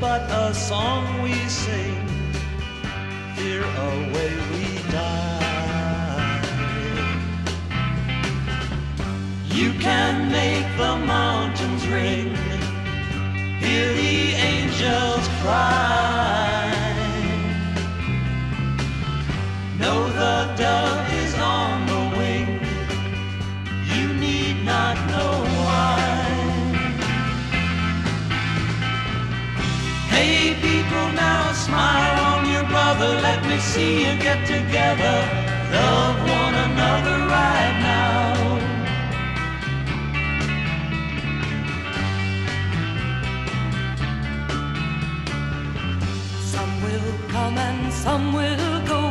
but a song we sing. Here away we die. You can make the mountains ring. Hear the angels cry. Now smile on your brother. Let me see you get together. Love one another right now. Some will come and some will go.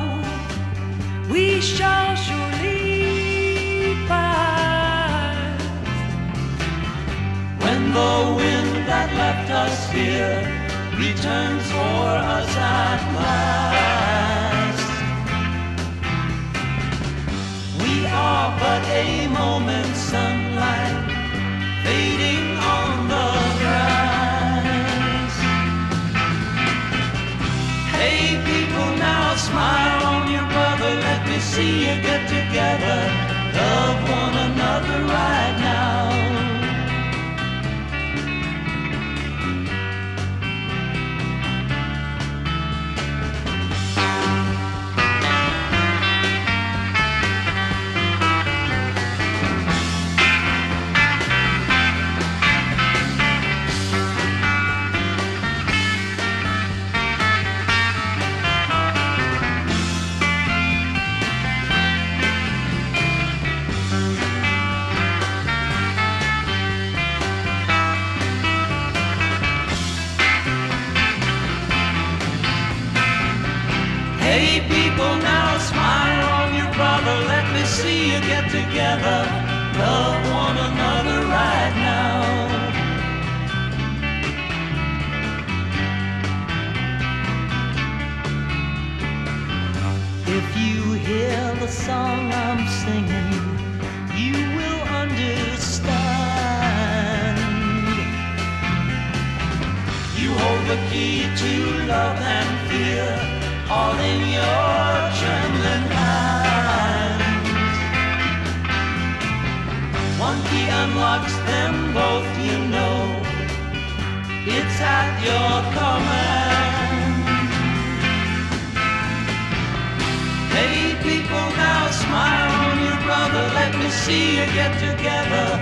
We shall surely pass. When the wind that left us here returns for us at last, we are but a moment's sunlight fading on the grass. Hey people, now smile on your brother. Let me see you get together. Love one another right now. Hey people, now smile on your brother. Let me see you get together. Love one another right now. If you hear the song I'm singing, you will understand. You hold the key to love and fear, all in your trembling hands. One key unlocks them both, you know. It's at your command. Hey people, now smile on your brother. Let me see you get together.